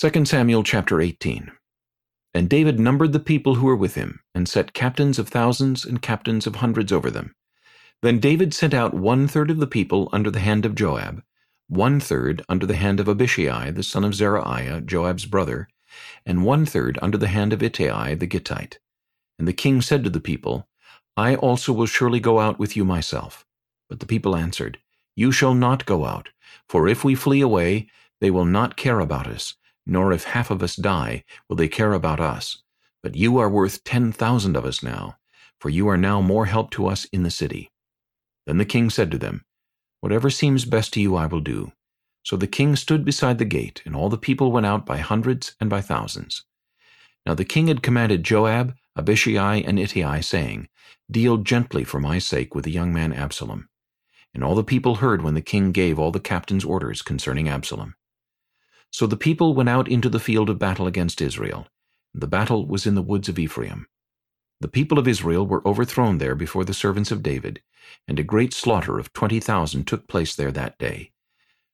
2 Samuel chapter 18 And David numbered the people who were with him, and set captains of thousands and captains of hundreds over them. Then David sent out one-third of the people under the hand of Joab, one-third under the hand of Abishai the son of Zeruiah, Joab's brother, and one-third under the hand of Ittai the Gittite. And the king said to the people, I also will surely go out with you myself. But the people answered, You shall not go out, for if we flee away, they will not care about us, nor if half of us die will they care about us. But you are worth ten thousand of us now, for you are now more help to us in the city. Then the king said to them, Whatever seems best to you I will do. So the king stood beside the gate, and all the people went out by hundreds and by thousands. Now the king had commanded Joab, Abishai, and Ittai, saying, Deal gently for my sake with the young man Absalom. And all the people heard when the king gave all the captains orders concerning Absalom. So the people went out into the field of battle against Israel. The battle was in the woods of Ephraim. The people of Israel were overthrown there before the servants of David, and a great slaughter of twenty thousand took place there that day.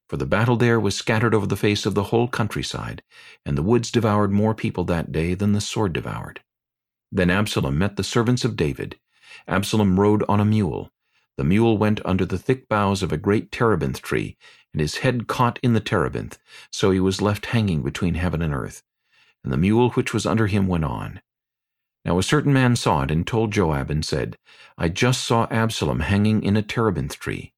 For the battle there was scattered over the face of the whole countryside, and the woods devoured more people that day than the sword devoured. Then Absalom met the servants of David. Absalom rode on a mule. The mule went under the thick boughs of a great terebinth tree, and his head caught in the terebinth, so he was left hanging between heaven and earth. And the mule which was under him went on. Now a certain man saw it, and told Joab, and said, I just saw Absalom hanging in a terebinth tree.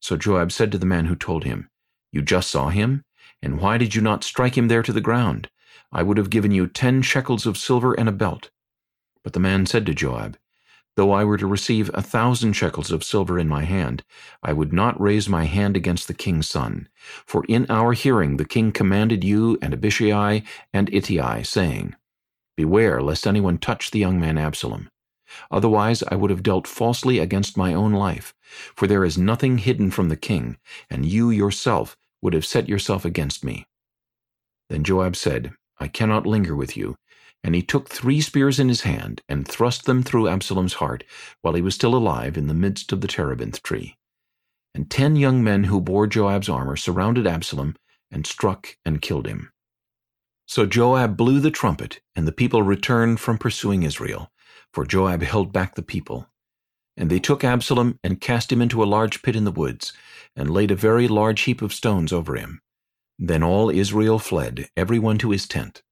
So Joab said to the man who told him, You just saw him? And why did you not strike him there to the ground? I would have given you ten shekels of silver and a belt. But the man said to Joab, Though I were to receive a thousand shekels of silver in my hand, I would not raise my hand against the king's son. For in our hearing the king commanded you and Abishai and Ittai, saying, Beware lest anyone touch the young man Absalom. Otherwise I would have dealt falsely against my own life, for there is nothing hidden from the king, and you yourself would have set yourself against me. Then Joab said, I cannot linger with you, and he took three spears in his hand, and thrust them through Absalom's heart, while he was still alive in the midst of the terebinth tree. And ten young men who bore Joab's armor surrounded Absalom, and struck and killed him. So Joab blew the trumpet, and the people returned from pursuing Israel, for Joab held back the people. And they took Absalom, and cast him into a large pit in the woods, and laid a very large heap of stones over him. Then all Israel fled, every one to his tent.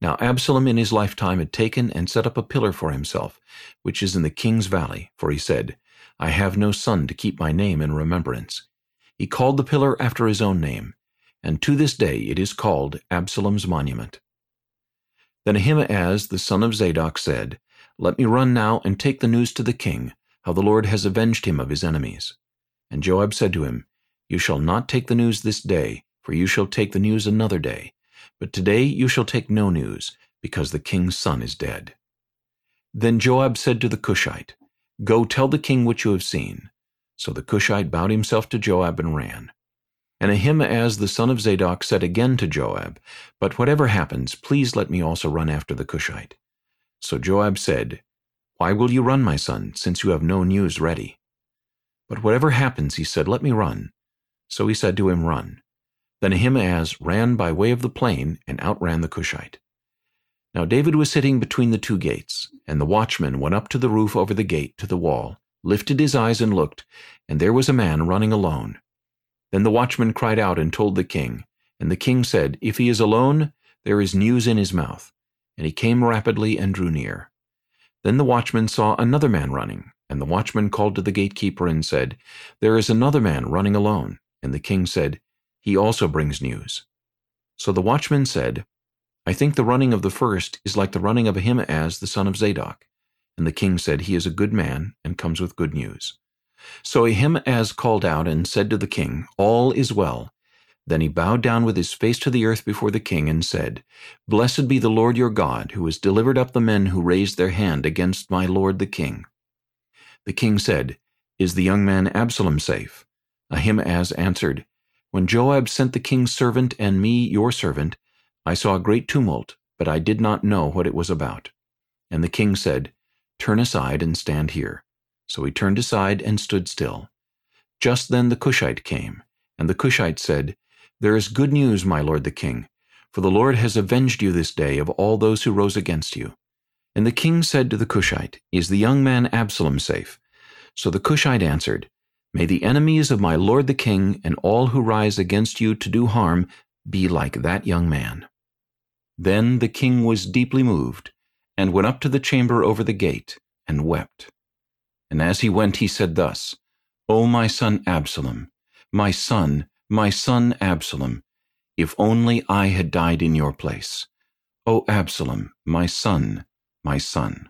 Now Absalom in his lifetime had taken and set up a pillar for himself, which is in the king's valley, for he said, I have no son to keep my name in remembrance. He called the pillar after his own name, and to this day it is called Absalom's monument. Then Ahimaaz the son of Zadok said, Let me run now and take the news to the king, how the Lord has avenged him of his enemies. And Joab said to him, You shall not take the news this day, for you shall take the news another day, but today you shall take no news, because the king's son is dead. Then Joab said to the Cushite, Go tell the king what you have seen. So the Cushite bowed himself to Joab and ran. And Ahimaaz the son of Zadok said again to Joab, But whatever happens, please let me also run after the Cushite. So Joab said, Why will you run, my son, since you have no news ready? But whatever happens, he said, let me run. So he said to him, Run. Then Ahimaaz ran by way of the plain and outran the Cushite. Now David was sitting between the two gates, and the watchman went up to the roof over the gate to the wall, lifted his eyes and looked, and there was a man running alone. Then the watchman cried out and told the king, and the king said, If he is alone, there is news in his mouth. And he came rapidly and drew near. Then the watchman saw another man running, and the watchman called to the gatekeeper and said, There is another man running alone. And the king said, he also brings news. So the watchman said, I think the running of the first is like the running of Ahimaaz the son of Zadok. And the king said, He is a good man, and comes with good news. So Ahimaaz called out and said to the king, All is well. Then he bowed down with his face to the earth before the king and said, Blessed be the Lord your God, who has delivered up the men who raised their hand against my lord the king. The king said, Is the young man Absalom safe? Ahimaaz answered, when Joab sent the king's servant and me your servant, I saw a great tumult, but I did not know what it was about. And the king said, Turn aside and stand here. So he turned aside and stood still. Just then the Cushite came, and the Cushite said, There is good news, my lord the king, for the Lord has avenged you this day of all those who rose against you. And the king said to the Cushite, Is the young man Absalom safe? So the Cushite answered, May the enemies of my lord the king and all who rise against you to do harm be like that young man. Then the king was deeply moved, and went up to the chamber over the gate, and wept. And as he went he said thus, O my son Absalom, my son, my son Absalom, if only I had died in your place. O Absalom, my son, my son.